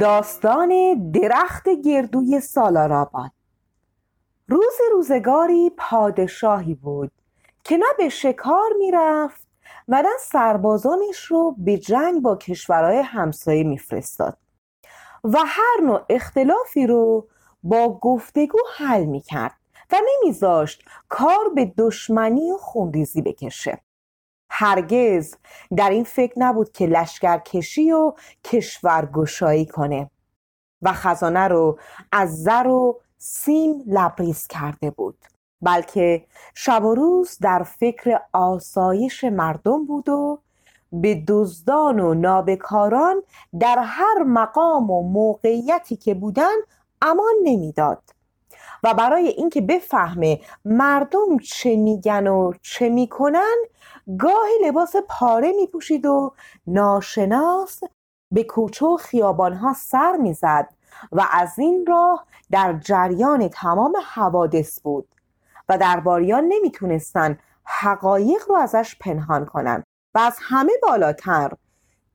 داستان درخت گردوی سالارآباد روز روزگاری پادشاهی بود که نه به شکار می‌رفت و نه سربازانش رو به جنگ با کشورهای همسایه میفرستاد و هر نوع اختلافی رو با گفتگو حل می‌کرد و نمیذاشت کار به دشمنی و خونریزی بکشه. هرگز. در این فکر نبود که لشکرکشی و کشورگشایی کنه. و خزانه رو از زر و سیم لبریز کرده بود. بلکه شب و روز در فکر آسایش مردم بود و به دزدان و نابکاران در هر مقام و موقعیتی که بودن امان نمی‌داد. و برای اینکه بفهمه مردم چه میگن و چه می‌کنن گاهی لباس پاره میپوشید و ناشناس به کوچه و خیابانها سر می‌زد و از این راه در جریان تمام حوادث بود و درباریان نمی‌تونستن حقایق رو ازش پنهان کنن. و از همه بالاتر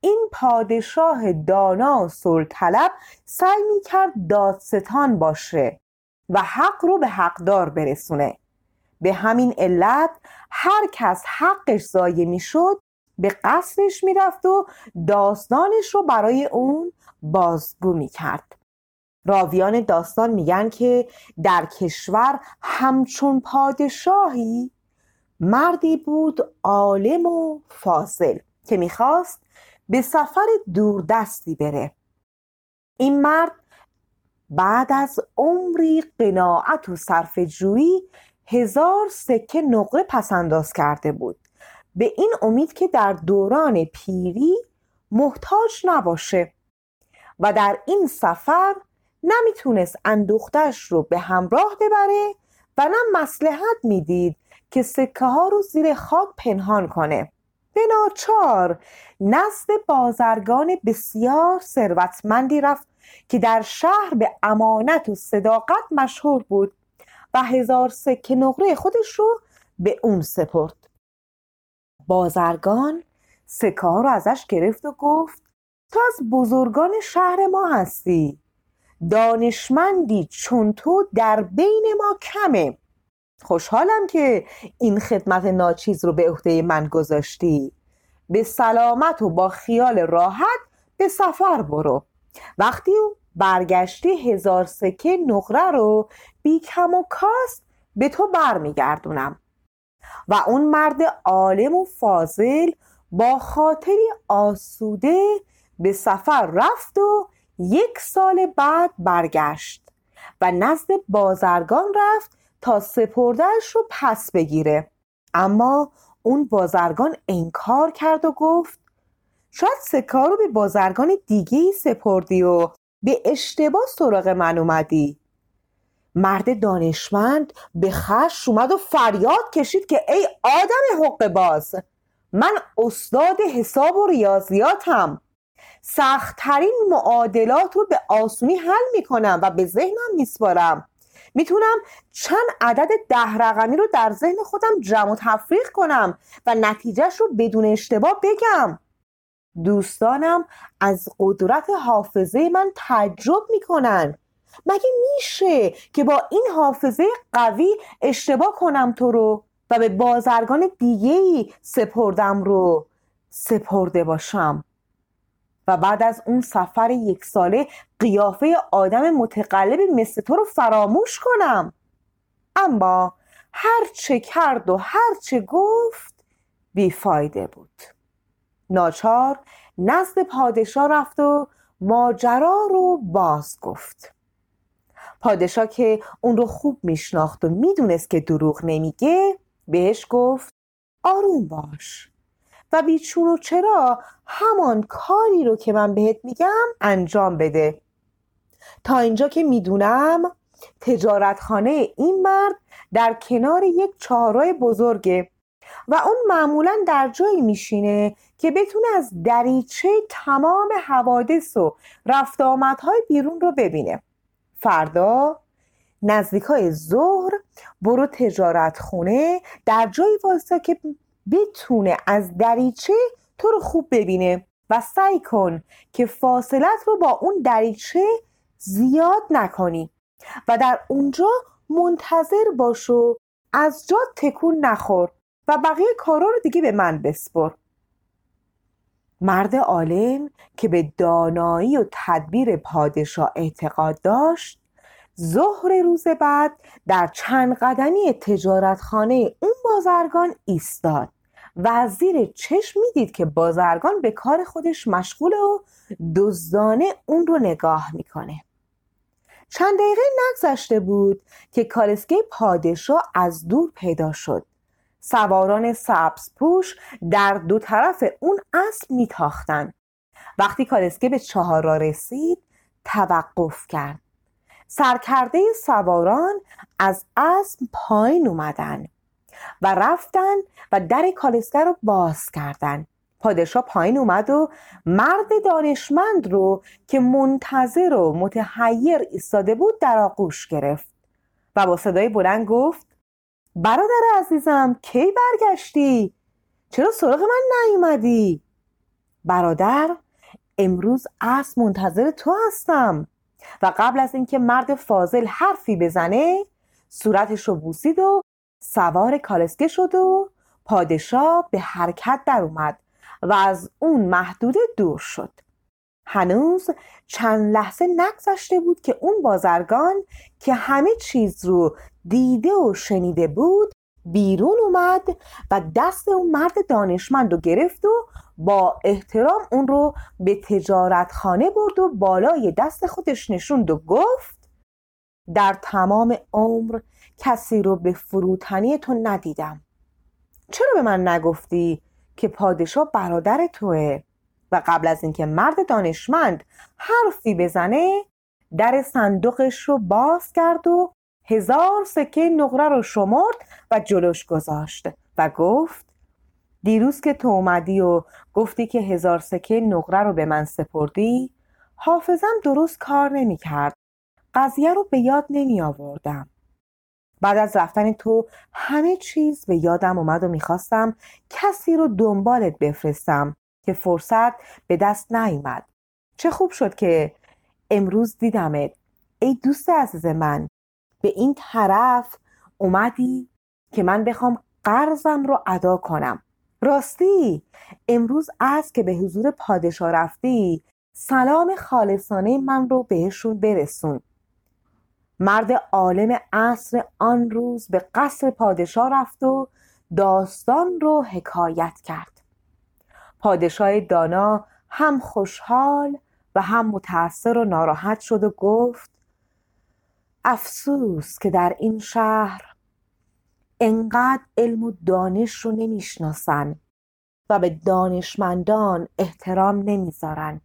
این پادشاه دانا و سلطلب سعی می‌کرد دادستان باشه. و حق رو به حقدار برسونه. به همین علت هر کس حقش ضایع می‌شد به قصرش می‌رفت و داستانش رو برای اون بازگو می‌کرد. راویان داستان میگن که در کشور همچون پادشاهی مردی بود عالم و فاصل که می‌خواست به سفر دوردستی بره. این مرد بعد از عمری قناعت و صرف جویی هزار سکه نقره پسنداز کرده بود. به این امید که در دوران پیری محتاج نباشه و در این سفر نمی‌تونست اندوختش رو به همراه ببره و نه مسلحت می‌دید که سکه ها رو زیر خاک پنهان کنه. به ناچار نزد بازرگان بسیار ثروتمندی رفت که در شهر به امانت و صداقت مشهور بود و هزار سکه نقره خودش رو به اون سپرد. بازرگان سکه رو ازش گرفت و گفت تو از بزرگان شهر ما هستی. دانشمندی چون تو در بین ما کمه. خوشحالم که این خدمت ناچیز رو به عهده من گذاشتی. به سلامت و با خیال راحت به سفر برو. وقتی برگشتی هزار سکه نقره رو بی کم و کاست به تو برمیگردونم. و اون مرد عالم و فاضل با خاطری آسوده به سفر رفت و یک سال بعد برگشت و نزد بازرگان رفت تا سپردهش رو پس بگیره. اما اون بازرگان انکار کرد و گفت شاید سکار رو به بازرگان دیگه سپردی و به اشتباه سراغ من اومدی. مرد دانشمند به خش اومد و فریاد کشید که ای آدم حق باز من استاد حساب و ریاضیاتم. سختترین معادلات رو به آسونی حل می‌کنم و به ذهنم میسپارم. می‌تونم چند عدد ده رقمی رو در ذهن خودم جمع و تفریق کنم و نتیجهش رو بدون اشتباه بگم. دوستانم از قدرت حافظه من تعجب می‌کنن. مگه میشه که با این حافظه قوی اشتباه کنم تو رو و به بازرگان دیگه سپردم رو؟ سپرده باشم. و بعد از اون سفر یک ساله قیافه آدم متقلبی مثل تو رو فراموش کنم. اما هر چه کرد و هر چه گفت بیفایده بود. ناچار نزد پادشاه رفت و ماجرا رو باز گفت. پادشاه که اون رو خوب میشناخت و می‌دونست که دروغ نمیگه بهش گفت آروم باش. و بیچون و چرا همان کاری رو که من بهت میگم انجام بده. تا اینجا که می‌دونم تجارتخانه این مرد در کنار یک چهارراه بزرگه و اون معمولا در جایی میشینه که بتونه از دریچه تمام حوادث و رفت آمدهای بیرون رو ببینه. فردا نزدیک های ظهر برو تجارت خونه در جایی واسه که بتونه از دریچه تو رو خوب ببینه و سعی کن که فاصلت رو با اون دریچه زیاد نکنی و در اونجا منتظر باش و از جا تکون نخور و بقیه کارا رو دیگه به من بسپر. مرد عالم که به دانایی و تدبیر پادشاه اعتقاد داشت ظهر روز بعد در چند قدمی تجارتخانه اون بازرگان ایستاد و زیر چشم می‌دید که بازرگان به کار خودش مشغول و دزدانه اون رو نگاه می‌کنه. چند دقیقه نگذشته بود که کالسکه پادشاه از دور پیدا شد. سواران سبز پوش در دو طرف اون اسب میتاختند وقتی کالسکه به چهار را رسید توقف کرد. سرکرده سواران از اسب پایین اومدن و رفتن و در کالسکه رو باز کردن. پادشاه پایین اومد و مرد دانشمند رو که منتظر و متحیر ایستاده بود در آغوش گرفت و با صدای بلند گفت برادر عزیزم کی برگشتی؟ چرا سراغ من نیومدی؟ برادر امروز اصل منتظر تو هستم و قبل از اینکه مرد فاضل حرفی بزنه صورتش رو بوسید و سوار کالسکه شد و پادشاه به حرکت در اومد و از اون محدوده دور شد هنوز چند لحظه نگذشته بود که اون بازرگان که همه چیز رو دیده و شنیده بود بیرون اومد و دست اون مرد دانشمند رو گرفت و با احترام اون رو به تجارتخانه برد و بالای دست خودش نشوند و گفت در تمام عمر کسی رو به فروتنی تو ندیدم. چرا به من نگفتی که پادشاه برادر توه؟ و قبل از اینکه مرد دانشمند حرفی بزنه در صندوقش رو باز کرد و هزار سکه نقره رو شمرد و جلوش گذاشت و گفت دیروز که تو اومدی و گفتی که هزار سکه نقره رو به من سپردی حافظم درست کار نمی کرد قضیه رو به یاد نمی آوردم بعد از رفتن تو همه چیز به یادم اومد و می‌خواستم کسی رو دنبالت بفرستم. که فرصت به دست نیومد. چه خوب شد که امروز دیدمت. ای دوست عزیز من به این طرف اومدی که من بخوام قرضم رو ادا کنم. راستی امروز از که به حضور پادشاه رفتی سلام خالصانه من رو بهشون برسون. مرد عالم عصر آن روز به قصر پادشاه رفت و داستان رو حکایت کرد. پادشاه دانا هم خوشحال و هم متأثر و ناراحت شد و گفت افسوس که در این شهر انقدر علم و دانش رو نمی‌شناسن و به دانشمندان احترام نمی‌ذارن.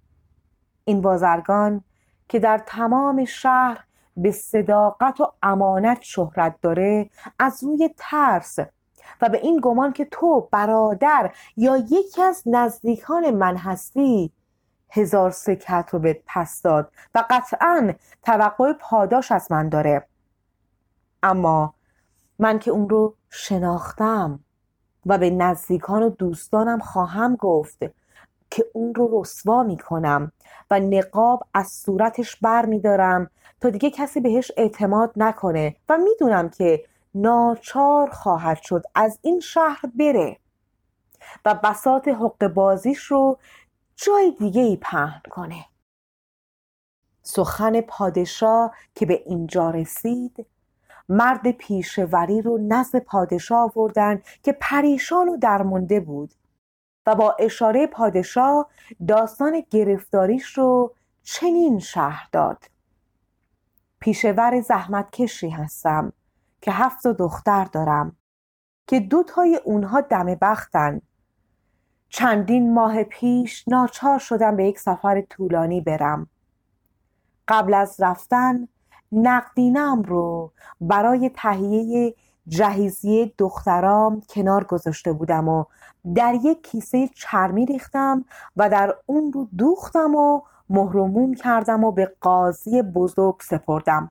این بازرگان که در تمام شهر به صداقت و امانت شهرت داره از روی ترس و به این گمان که تو برادر یا یکی از نزدیکان من هستی هزار سکت رو به پس داد و قطعا توقع پاداش از من داره. اما من که اون رو شناختم و به نزدیکان و دوستانم خواهم گفت که اون رو رسوا می‌کنم و نقاب از صورتش بر میدارم تا دیگه کسی بهش اعتماد نکنه. و می‌دونم که ناچار خواهد شد از این شهر بره و بسات حق بازیش رو جای دیگه ای پهن کنه. سخن پادشاه که به اینجا رسید مرد پیشوری رو نزد پادشاه آوردن که پریشان و درمونده بود و با اشاره پادشاه داستان گرفتاریش رو چنین شهر داد. پیشور زحمت کشی هستم. که هفت دختر دارم که دوتای اونها دم بختن. چندین ماه پیش ناچار شدم به یک سفر طولانی برم. قبل از رفتن نقدینم رو برای تهیه جهیزیه دخترام کنار گذاشته بودم و در یک کیسه چرمی ریختم و در اون رو دوختم و مهرموم کردم و به قاضی بزرگ سپردم.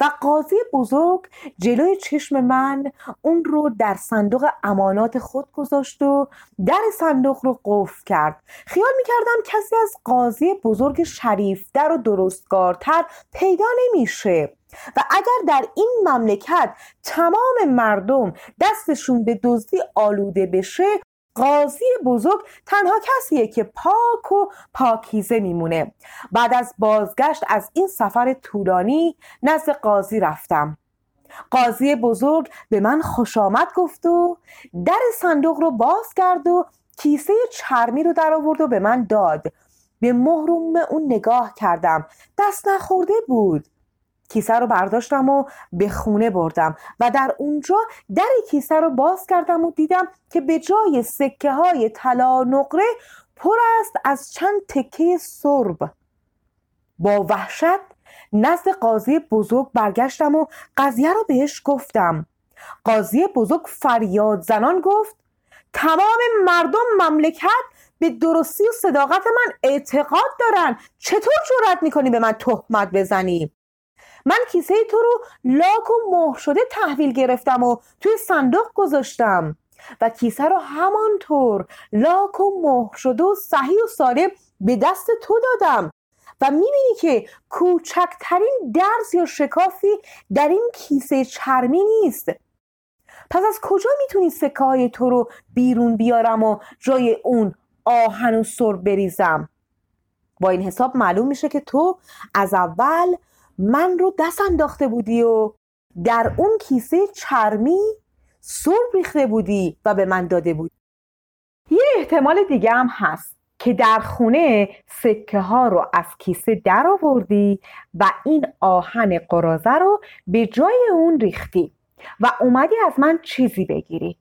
و قاضی بزرگ جلوی چشم من اون رو در صندوق امانات خود گذاشت و در صندوق رو قفل کرد. خیال می‌کردم کسی از قاضی بزرگ شریفتر و درستگارتر پیدا نمیشه و اگر در این مملکت تمام مردم دستشون به دزدی آلوده بشه قاضی بزرگ تنها کسیه که پاک و پاکیزه میمونه. بعد از بازگشت از این سفر طولانی نزد قاضی رفتم. قاضی بزرگ به من خوش آمد گفت و در صندوق رو باز کرد و کیسه چرمی رو در آورد و به من داد. به مهرم اون نگاه کردم. دست نخورده بود. کیسه رو برداشتم و به خونه بردم. و در اونجا در کیسه رو باز کردم و دیدم که به جای سکه های طلا نقره پر است از چند تکه سرب. با وحشت نزد قاضی بزرگ برگشتم و قضیه رو بهش گفتم. قاضی بزرگ فریاد زنان گفت تمام مردم مملکت به درستی و صداقت من اعتقاد دارن. چطور جرأت می‌کنی به من تهمت بزنی؟ من کیسه تو رو لاک و مهر شده تحویل گرفتم و توی صندوق گذاشتم. و کیسه رو همانطور لاک و مهر شده و صحیح و سالم به دست تو دادم. و می‌بینی که کوچکترین درز یا شکافی در این کیسه چرمی نیست. پس از کجا می‌تونی سکه های تو رو بیرون بیارم و جای اون آهن و سر بریزم؟ با این حساب معلوم میشه که تو از اول من رو دست انداخته بودی و در اون کیسه چرمی سرب ریخته بودی و به من داده بود یه احتمال دیگه هم هست که در خونه سکه ها رو از کیسه در آوردی و این آهن قرازه رو به جای اون ریختی و اومدی از من چیزی بگیری.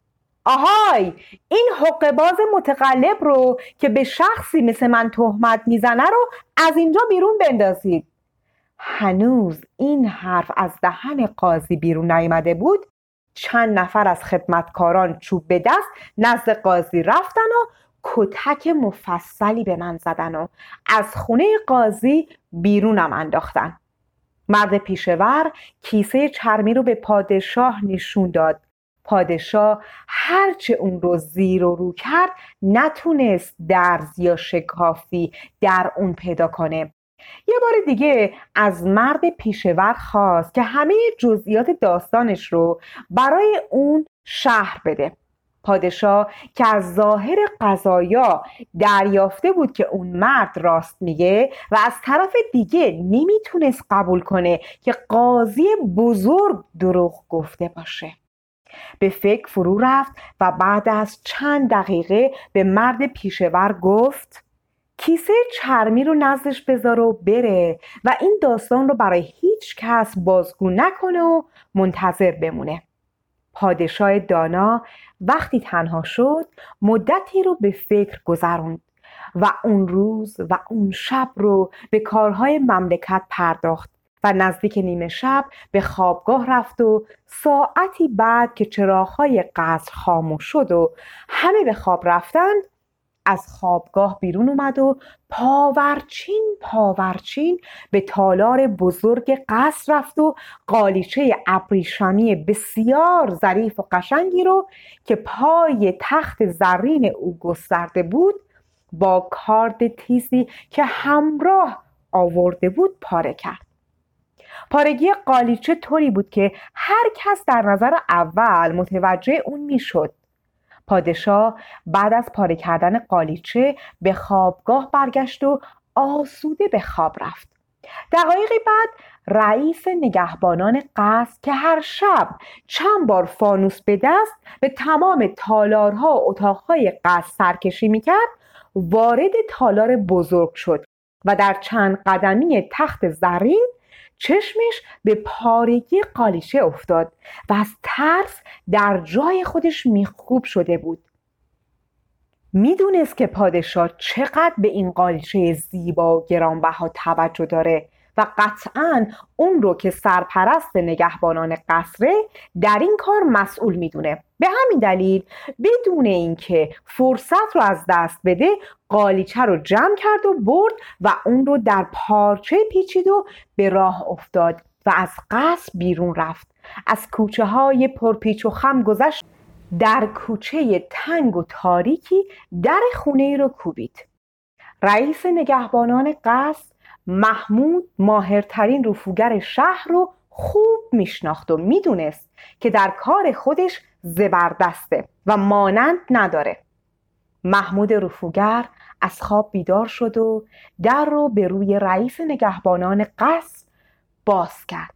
آهای! این حقباز متقلب رو که به شخصی مثل من تهمت می‌زنه رو از اینجا بیرون بندازید. هنوز این حرف از دهن قاضی بیرون نیامده بود؟ چند نفر از خدمتکاران چوب به دست نزد قاضی رفتن و کتک مفصلی به من زدن و از خونه قاضی بیرونم انداختن. مرد پیشور کیسه چرمی رو به پادشاه نشون داد. پادشاه هرچه اون رو زیر و رو کرد نتونست درز یا شکافی در اون پیدا کنه. یه بار دیگه از مرد پیشور خواست که همه جزئیات داستانش رو برای اون شهر بده. پادشاه که از ظاهر قضایا دریافته بود که اون مرد راست میگه و از طرف دیگه نمی‌تونست قبول کنه که قاضی بزرگ دروغ گفته باشه. به فکر فرو رفت و بعد از چند دقیقه به مرد پیشور گفت کیسه چرمی رو نزدش بذار و بره و این داستان رو برای هیچ کس بازگو نکنه و منتظر بمونه. پادشاه دانا وقتی تنها شد مدتی رو به فکر گذروند و اون روز و اون شب رو به کارهای مملکت پرداخت و نزدیک نیمه شب به خوابگاه رفت و ساعتی بعد که چراغهای قصر خاموش شد و همه به خواب رفتند از خوابگاه بیرون اومد و پاورچین پاورچین به تالار بزرگ قصر رفت و قالیچه ابریشمی بسیار ظریف و قشنگی رو که پای تخت زرین او گسترده بود با کارد تیزی که همراه آورده بود پاره کرد. پارگی قالیچه طوری بود که هر کس در نظر اول متوجه اون می‌شد. پادشاه بعد از پاره کردن قالیچه به خوابگاه برگشت و آسوده به خواب رفت. دقایقی بعد رئیس نگهبانان قصد که هر شب چند بار فانوس به دست به تمام تالارها و اتاقهای قصد سرکشی می‌کرد وارد تالار بزرگ شد و در چند قدمی تخت زرین چشمش به پارگی قالیچه افتاد و از ترس در جای خودش میخکوب شده بود. می‌دونست که پادشاه چقدر به این قالیچه زیبا و گرانبها توجه داره. و قطعا اون رو که سرپرست نگهبانان قصره در این کار مسئول می‌دونه. به همین دلیل بدون اینکه فرصت رو از دست بده قالیچه رو جمع کرد و برد و اون رو در پارچه پیچید و به راه افتاد و از قصر بیرون رفت. از کوچه های پرپیچ و خم گذشت. در کوچه تنگ و تاریکی در خونه رو کوبید. رئیس نگهبانان قصد محمود ماهرترین رفوگر شهر رو خوب میشناخت و می‌دونست که در کار خودش زبردسته و مانند نداره. محمود رفوگر از خواب بیدار شد و در رو به روی رئیس نگهبانان قصد باز کرد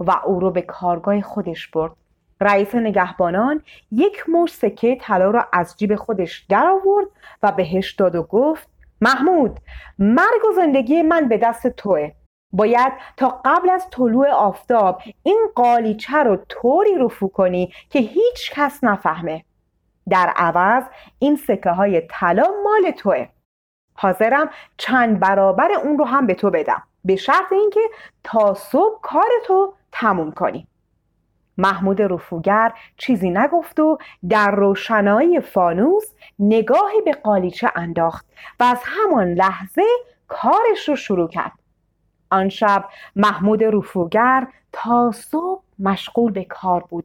و او رو به کارگاه خودش برد. رئیس نگهبانان یک مش سکه طلا را از جیب خودش در آورد و بهش داد و گفت محمود مرگ و زندگی من به دست توه. باید تا قبل از طلوع آفتاب این قالیچه رو طوری رفو کنی که هیچ کس نفهمه. در عوض این سکه های طلا مال توه. حاضرم چند برابر اون رو هم به تو بدم. به شرط اینکه تا صبح کار تو تموم کنی. محمود رفوگر چیزی نگفت و در روشنایی فانوس نگاهی به قالیچه انداخت و از همان لحظه کارش رو شروع کرد. آن شب محمود رفوگر تا صبح مشغول به کار بود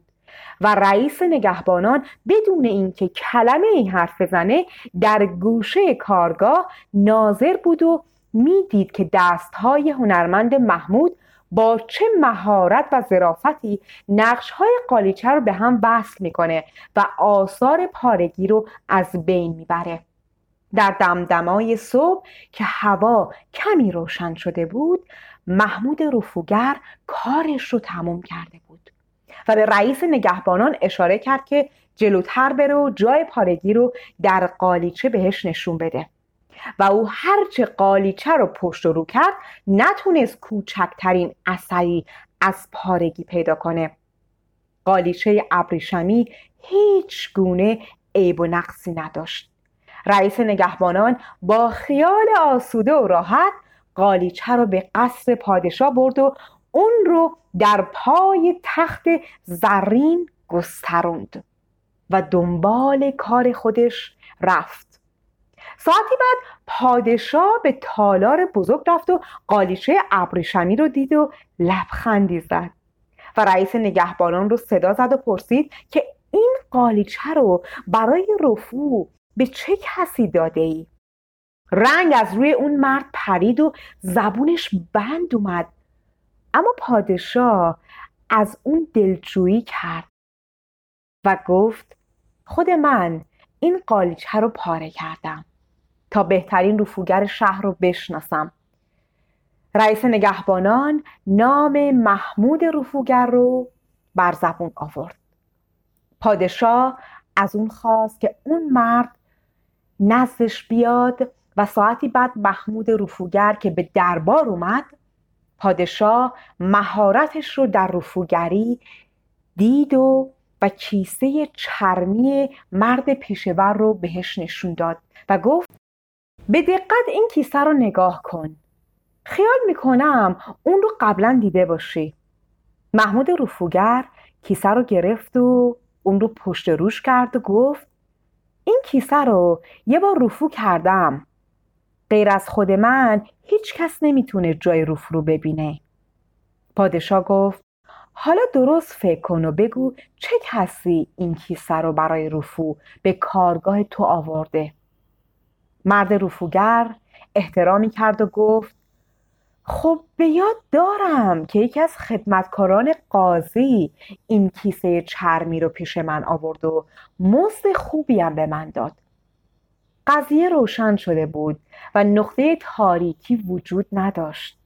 و رئیس نگهبانان بدون اینکه کلمه این حرف بزنه در گوشه کارگاه ناظر بود و می‌دید که دستهای هنرمند محمود با چه مهارت و ظرافتی نقش های قالیچه رو به هم وصل می‌کنه و آثار پارگی رو از بین می‌بره. در دمدمای صبح که هوا کمی روشن شده بود محمود رفوگر کارش رو تموم کرده بود و به رئیس نگهبانان اشاره کرد که جلوتر بره و جای پارگی رو در قالیچه بهش نشون بده. و او هرچه قالیچه رو پشت رو کرد نتونست کوچکترین اثری از پارگی پیدا کنه. قالیچه ابریشمی هیچ گونه عیب و نقصی نداشت. رئیس نگهبانان با خیال آسوده و راحت قالیچه رو به قصر پادشاه برد و اون رو در پای تخت زرین گستروند و دنبال کار خودش رفت. ساعتی بعد پادشاه به تالار بزرگ رفت و قالیچه ابریشمی رو دید و لبخندی زد. و رئیس نگهبانان رو صدا زد و پرسید که این قالیچه رو برای رفو به چه کسی داده ای؟ رنگ از روی اون مرد پرید و زبونش بند اومد. اما پادشاه از اون دلجویی کرد و گفت خود من این قالیچه رو پاره کردم. تا بهترین رفوگر شهر رو بشناسم. رئیس نگهبانان نام محمود رفوگر رو بر زبون آورد. پادشاه از اون خواست که اون مرد نزدش بیاد و ساعتی بعد محمود رفوگر که به دربار اومد پادشاه مهارتش رو در رفوگری دید و و کیسه چرمی مرد پیشور رو بهش نشون داد و گفت به دقت این کیسه رو نگاه کن. خیال می‌کنم اون رو قبلا دیده باشی. محمود رفوگر کیسه رو گرفت و اون رو پشت روش کرد و گفت این کیسه رو یه بار رفو کردم. غیر از خود من هیچ کس نمی‌تونه جای رفو رو ببینه. پادشاه گفت حالا درست فکر کن و بگو چه کسی این کیسه رو برای رفو به کارگاه تو آورده. مرد رفوگر احترامی کرد و گفت خب به یاد دارم که یکی از خدمتکاران قاضی این کیسه چرمی رو پیش من آورد و مزد خوبی هم به من داد. قضیه روشن شده بود و نقطه تاریکی وجود نداشت.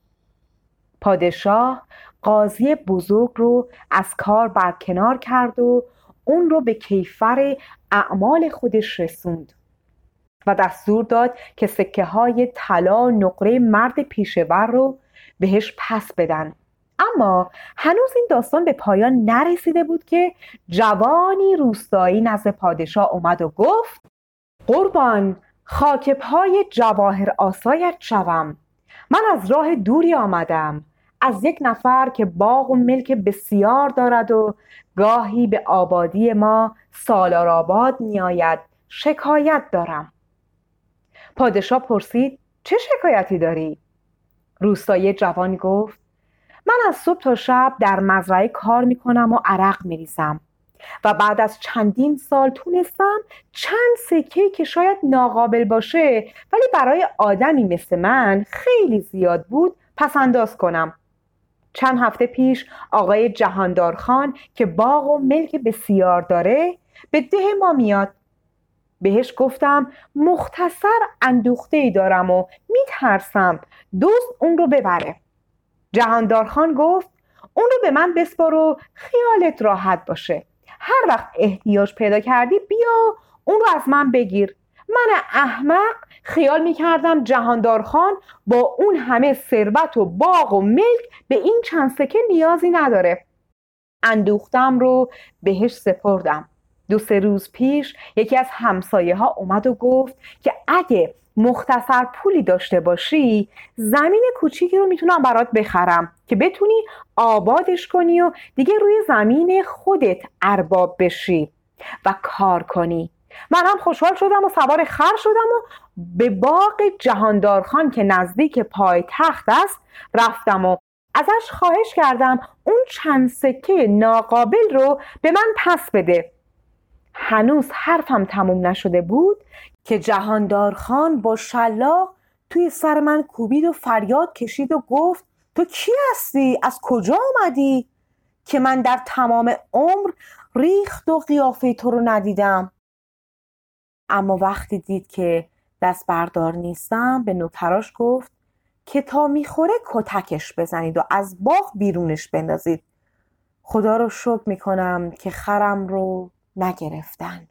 پادشاه قاضی بزرگ رو از کار برکنار کرد و اون رو به کیفر اعمال خودش رسوند. و دستور داد که سکه های طلا نقره مرد پیشور رو بهش پس بدن. اما هنوز این داستان به پایان نرسیده بود که جوانی روستایی نزد پادشاه اومد و گفت قربان خاک پای جواهر آسایت شوم. من از راه دوری آمدم. از یک نفر که باغ و ملک بسیار دارد و گاهی به آبادی ما سالار آباد میآید. شکایت دارم. پادشاه پرسید چه شکایتی داری؟ روستایی جوان گفت من از صبح تا شب در مزرعه کار می‌کنم و عرق میریزم و بعد از چندین سال تونستم چند سکه که شاید ناقابل باشه ولی برای آدمی مثل من خیلی زیاد بود پس انداز کنم چند هفته پیش آقای جهاندار خان که باغ و ملک بسیار داره به ده ما میاد بهش گفتم مختصر اندوخته ای دارم و میترسم دوست اون رو ببره. جهاندار خان گفت اون رو به من بسپار و خیالت راحت باشه. هر وقت احتیاج پیدا کردی بیا اون رو از من بگیر. من احمق خیال می‌کردم جهاندار خان با اون همه ثروت و باغ و ملک به این چند سکه نیازی نداره. اندوختم رو بهش سپردم. دو سه روز پیش یکی از همسایه ها اومد و گفت که اگه مختصر پولی داشته باشی زمین کوچیکی رو می‌تونم برات بخرم که بتونی آبادش کنی و دیگه روی زمین خودت ارباب بشی و کار کنی. من هم خوشحال شدم و سوار خر شدم و به باغ جهاندارخان که نزدیک پای تخت است رفتم و ازش خواهش کردم اون چند سکه ناقابل رو به من پس بده. هنوز حرفم تموم نشده بود که جهاندار خان با شلاق توی سر من کوبید و فریاد کشید و گفت تو کی هستی؟ از کجا آمدی؟ که من در تمام عمر ریخت و قیافه تو رو ندیدم اما وقتی دید که دست بردار نیستم به نوکراش گفت که تا می‌خوره کتکش بزنید و از باغ بیرونش بندازید خدا رو شکر می‌کنم که خرم رو نگرفتن.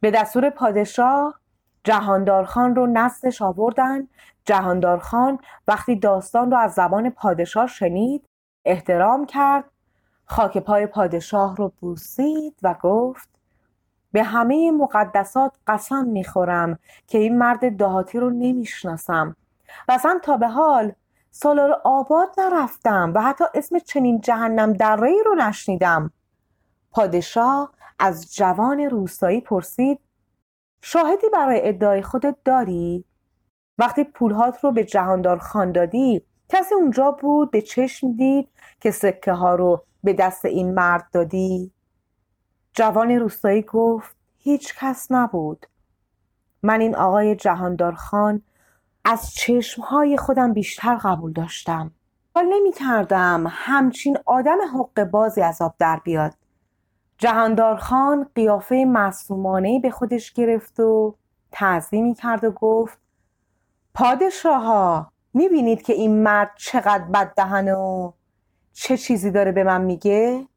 به دستور پادشاه جهاندارخان رو نزدش آوردن. جهاندارخان وقتی داستان رو از زبان پادشاه شنید احترام کرد خاک پای پادشاه رو بوسید و گفت به همه مقدسات قسم می‌خورم که این مرد دهاتی رو نمی‌شناسم. و اصلا تا به حال سالار آباد نرفتم و حتی اسم چنین جهنم دره رو نشنیدم. پادشاه از جوان روستایی پرسید شاهدی برای ادعای خودت داری؟ وقتی پولهات رو به جهاندار خان دادی کسی اونجا بود به چشم دید که سکه ها رو به دست این مرد دادی؟ جوان روستایی گفت هیچ کس نبود من این آقای جهاندار خان از چشمهای خودم بیشتر قبول داشتم حال نمی کردم همچین آدم حق بازی از آب در بیاد جهاندار خان قیافه معصومانه به خودش گرفت و تعظیمی کرد و گفت پادشاه ها می‌بینید که این مرد چقدر بد دهنه و چه چیزی داره به من میگه؟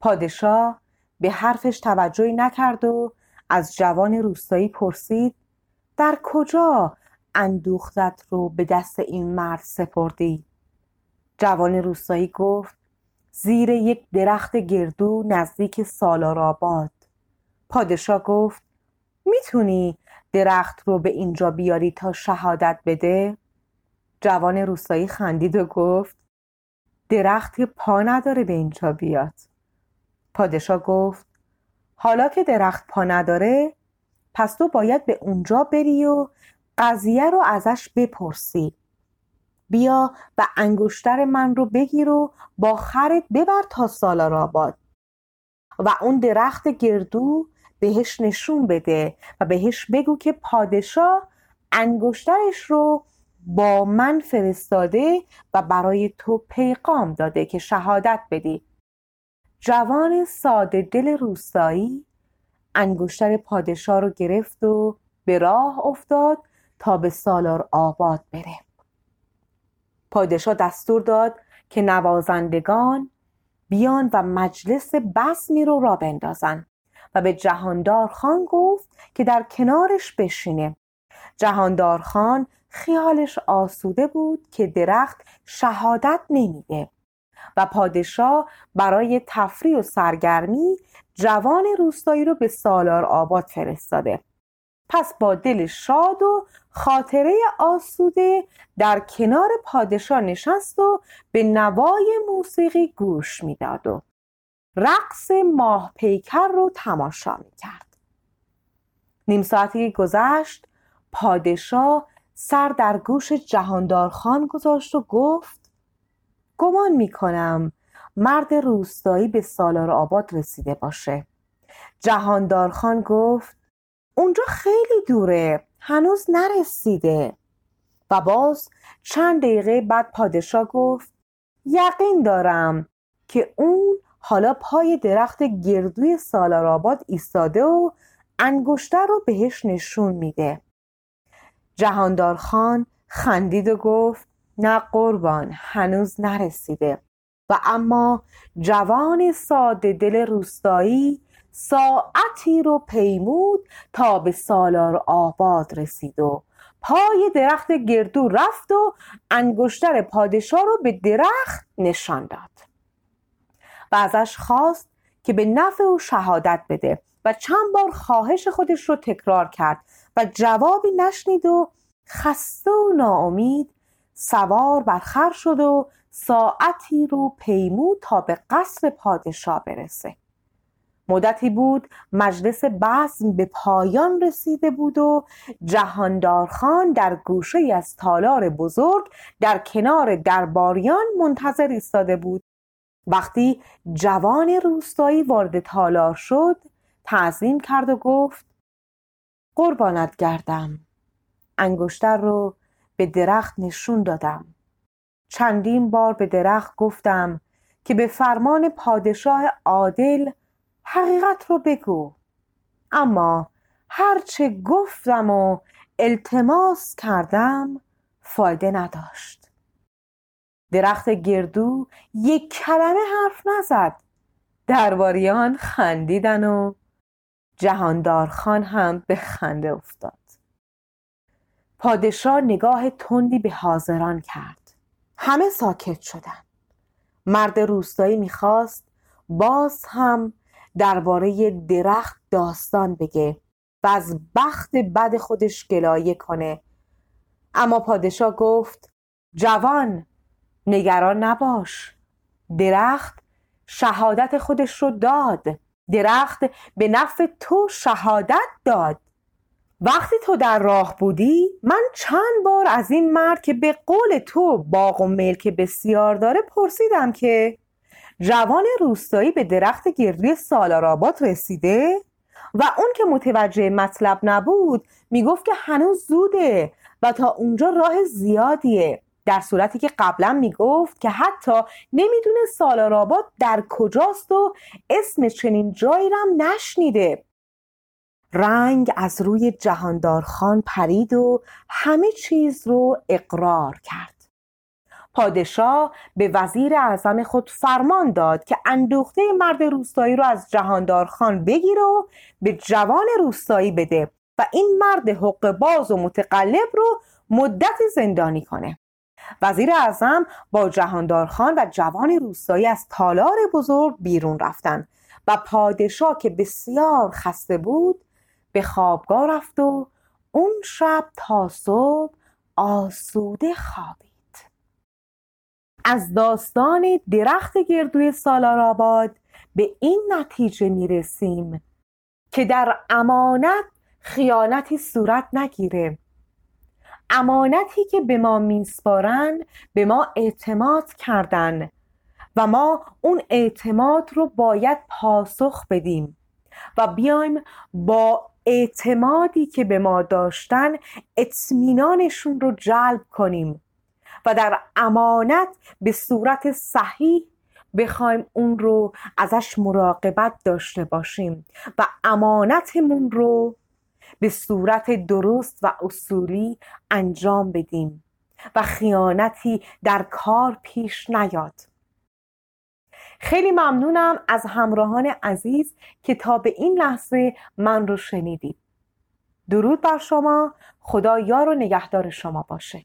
پادشاه به حرفش توجهی نکرد و از جوان روستایی پرسید در کجا اندوختت رو به دست این مرد سپردی؟ جوان روستایی گفت زیر یک درخت گردو نزدیک سالار آباد پادشاه گفت می‌تونی درخت رو به اینجا بیاری تا شهادت بده؟ جوان روستایی خندید و گفت درخت پا نداره به اینجا بیاد. پادشاه گفت حالا که درخت پا نداره پس تو باید به اونجا بری و قضیه رو ازش بپرسی. بیا و انگشتر من رو بگیر و با خرت ببر تا سالار آباد. و اون درخت گردو بهش نشون بده و بهش بگو که پادشاه انگشترش رو با من فرستاده و برای تو پیغام داده که شهادت بدی. جوان ساده دل روستایی انگشتر پادشاه رو گرفت و به راه افتاد تا به سالار آباد بره. پادشاه دستور داد که نوازندگان بیان و مجلس بسمی رو را بندازن و به جهاندار خان گفت که در کنارش بشینه. جهاندار خان خیالش آسوده بود که درخت شهادت نمیده و پادشاه برای تفریح و سرگرمی جوان روستایی رو به سالار آباد فرستاده. پس با دل شاد و خاطره آسوده در کنار پادشاه نشست و به نوای موسیقی گوش می‌داد و رقص ماه پیکر رو تماشا می‌کرد. نیم ساعتی گذشت پادشاه سر در گوش جهاندار خان گذاشت و گفت گمان می‌کنم مرد روستایی به سالار آباد رسیده باشه. جهاندار خان گفت اونجا خیلی دوره هنوز نرسیده. و باز چند دقیقه بعد پادشاه گفت یقین دارم که اون حالا پای درخت گردوی سالار آباد ایستاده و انگشتر رو بهش نشون میده. جهاندار خان خندید و گفت نه قربان هنوز نرسیده. و اما جوان ساده دل روستایی ساعتی رو پیمود تا به سالار آباد رسید و پای درخت گردو رفت و انگشتر پادشاه رو به درخت نشان داد. و ازش خواست که به نفع او شهادت بده و چند بار خواهش خودش رو تکرار کرد و جوابی نشنید و خسته و ناامید سوار بر خر شد و ساعتی رو پیمود تا به قصر پادشاه برسه. مدتی بود مجلس بزم به پایان رسیده بود و جهاندار خان در گوشه از تالار بزرگ در کنار درباریان منتظر ایستاده بود. وقتی جوان روستایی وارد تالار شد تعظیم کرد و گفت قربانت گردم. انگشتر رو به درخت نشون دادم. چندین بار به درخت گفتم که به فرمان پادشاه عادل حقیقت رو بگو. اما هرچه گفتم و التماس کردم فایده نداشت. درخت گردو یک کلمه حرف نزد. درباریان خندیدن و جهاندار خان هم به خنده افتاد. پادشاه نگاه تندی به حاضران کرد. همه ساکت شدند مرد روستایی می‌خواست باز هم درباره درخت داستان بگه و از بخت بد خودش گلایه کنه. اما پادشاه گفت جوان نگران نباش. درخت شهادت خودش رو داد. درخت به نفع تو شهادت داد. وقتی تو در راه بودی من چند بار از این مرد که به قول تو باغ و ملک بسیار داره پرسیدم که جوان روستایی به درخت گردوی سالارآباد رسیده و اون که متوجه مطلب نبود می‌گفت که هنوز زوده و تا اونجا راه زیادیه. در صورتی که قبلا می‌گفت که حتی نمی‌دونه سالارآباد در کجاست و اسم چنین جایی رم نشنیده. رنگ از روی جهاندار خان پرید و همه چیز رو اقرار کرد. پادشاه به وزیر اعظم خود فرمان داد که اندوخته مرد روستایی رو از جهاندار خان بگیره و به جوان روستایی بده و این مرد حق باز و متقلب رو مدت زندانی کنه. وزیر اعظم با جهاندار خان و جوان روستایی از تالار بزرگ بیرون رفتن و پادشاه که بسیار خسته بود به خوابگاه رفت و اون شب تا صبح آسوده خوابید. از داستان درخت گردوی سالارآباد به این نتیجه می رسیم که در امانت خیانتی صورت نگیره. امانتی که به ما میسپارن به ما اعتماد کردن و ما اون اعتماد رو باید پاسخ بدیم و بیایم با اعتمادی که به ما داشتن اطمینانشون رو جلب کنیم. و در امانت به صورت صحیح بخوایم اون رو ازش مراقبت داشته باشیم و امانتمون رو به صورت درست و اصولی انجام بدیم و خیانتی در کار پیش نیاد. خیلی ممنونم از همراهان عزیز که تا به این لحظه من رو شنیدید. درود بر شما. خدا یار و نگهدار شما باشه.